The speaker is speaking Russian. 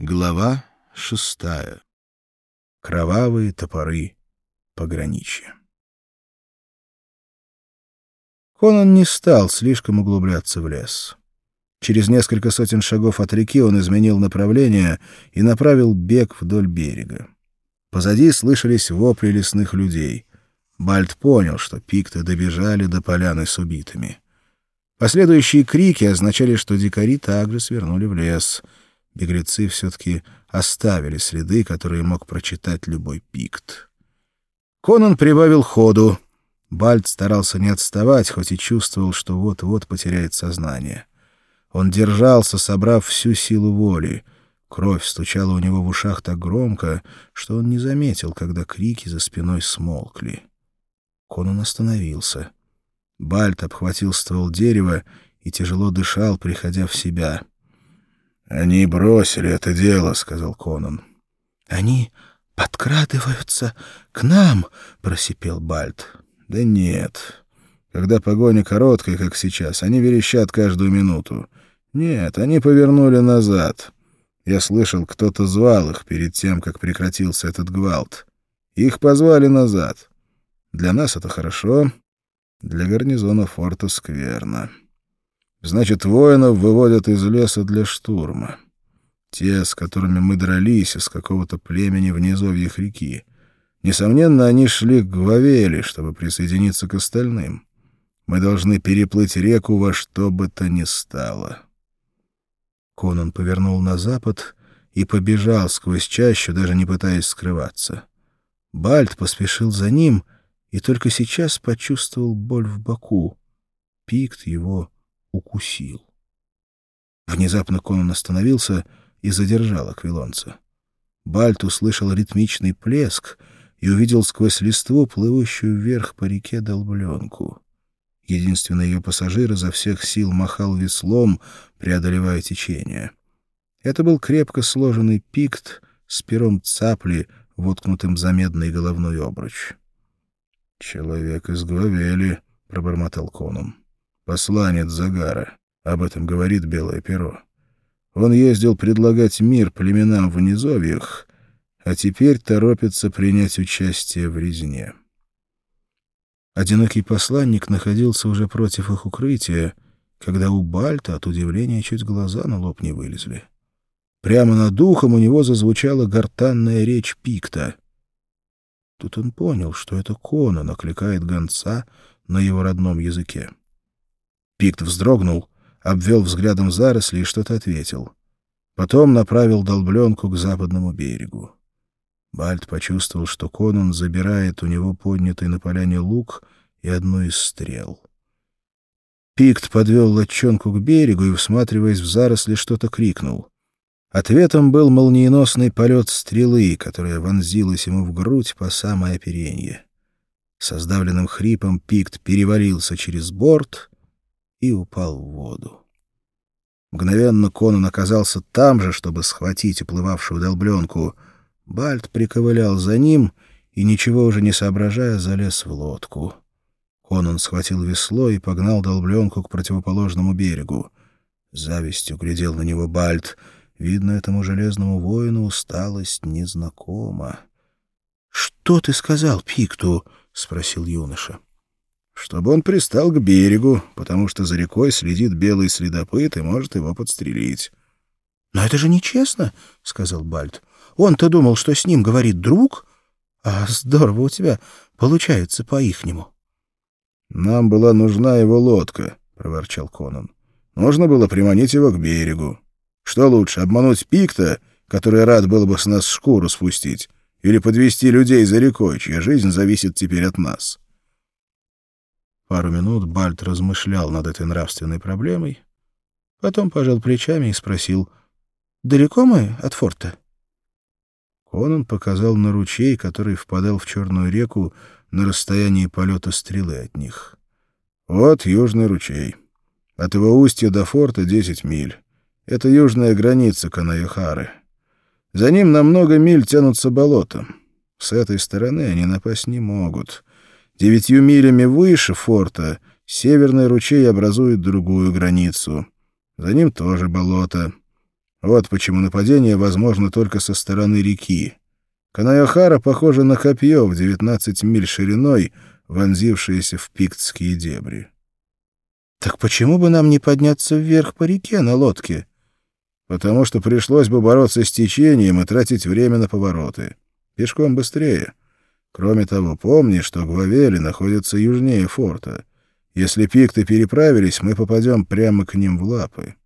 Глава шестая. Кровавые топоры пограничья. Конан не стал слишком углубляться в лес. Через несколько сотен шагов от реки он изменил направление и направил бег вдоль берега. Позади слышались вопли лесных людей. Бальт понял, что пикты добежали до поляны с убитыми. Последующие крики означали, что дикари также свернули в лес — беглецы все-таки оставили следы, которые мог прочитать любой пикт. Конан прибавил ходу. Бальд старался не отставать, хоть и чувствовал, что вот-вот потеряет сознание. Он держался, собрав всю силу воли. Кровь стучала у него в ушах так громко, что он не заметил, когда крики за спиной смолкли. Конан остановился. Бальт обхватил ствол дерева и тяжело дышал, приходя в себя — «Они бросили это дело», — сказал Конан. «Они подкрадываются к нам», — просипел Бальт. «Да нет. Когда погоня короткая, как сейчас, они верещат каждую минуту. Нет, они повернули назад. Я слышал, кто-то звал их перед тем, как прекратился этот гвалт. Их позвали назад. Для нас это хорошо, для гарнизона форта скверно». Значит, воинов выводят из леса для штурма. Те, с которыми мы дрались, из какого-то племени в низовьях реки. Несомненно, они шли к Гвавели, чтобы присоединиться к остальным. Мы должны переплыть реку во что бы то ни стало. Конан повернул на запад и побежал сквозь чащу, даже не пытаясь скрываться. Бальт поспешил за ним и только сейчас почувствовал боль в боку. Пикт его укусил. Внезапно Конан остановился и задержал аквилонца. Бальт услышал ритмичный плеск и увидел сквозь листву плывущую вверх по реке долбленку. Единственный ее пассажир изо всех сил махал веслом, преодолевая течение. Это был крепко сложенный пикт с пером цапли, воткнутым за медный головной обруч. «Человек из Главели», — пробормотал Конан посланец Загара. Об этом говорит Белое перо. Он ездил предлагать мир племенам в низовьях, а теперь торопится принять участие в резне. Одинокий посланник находился уже против их укрытия, когда у Бальта от удивления чуть глаза на лоб не вылезли. Прямо над ухом у него зазвучала гортанная речь Пикта. Тут он понял, что это Кона накликает гонца на его родном языке. Пикт вздрогнул, обвел взглядом заросли и что-то ответил. Потом направил долбленку к западному берегу. Бальт почувствовал, что Конан забирает у него поднятый на поляне лук и одну из стрел. Пикт подвел лодчонку к берегу и, всматриваясь в заросли, что-то крикнул. Ответом был молниеносный полет стрелы, которая вонзилась ему в грудь по самое оперенье. Со сдавленным хрипом Пикт перевалился через борт и упал в воду. Мгновенно Конан оказался там же, чтобы схватить уплывавшую долбленку. Бальт приковылял за ним и, ничего уже не соображая, залез в лодку. Конан схватил весло и погнал долбленку к противоположному берегу. Завистью глядел на него Бальт. Видно, этому железному воину усталость незнакома. — Что ты сказал Пикту? — спросил юноша чтобы он пристал к берегу, потому что за рекой следит белый следопыт и может его подстрелить. — Но это же нечестно, — сказал Бальт. — Он-то думал, что с ним говорит друг, а здорово у тебя получается по-ихнему. — Нам была нужна его лодка, — проворчал Конан. — Нужно было приманить его к берегу. Что лучше, обмануть Пикта, который рад был бы с нас шкуру спустить, или подвести людей за рекой, чья жизнь зависит теперь от нас? — Пару минут Бальт размышлял над этой нравственной проблемой, потом пожал плечами и спросил, «Далеко мы от форта?» Конан показал на ручей, который впадал в Черную реку на расстоянии полета стрелы от них. «Вот южный ручей. От его устья до форта десять миль. Это южная граница Канаюхары. За ним на много миль тянутся болота. С этой стороны они напасть не могут». Девятью милями выше форта северный ручей образует другую границу. За ним тоже болото. Вот почему нападение возможно только со стороны реки. Канайохара похоже на копье в 19 миль шириной, вонзившееся в пиктские дебри. Так почему бы нам не подняться вверх по реке на лодке? Потому что пришлось бы бороться с течением и тратить время на повороты. Пешком быстрее. Кроме того, помни, что Гвавели находится южнее форта. Если пикты переправились, мы попадем прямо к ним в лапы.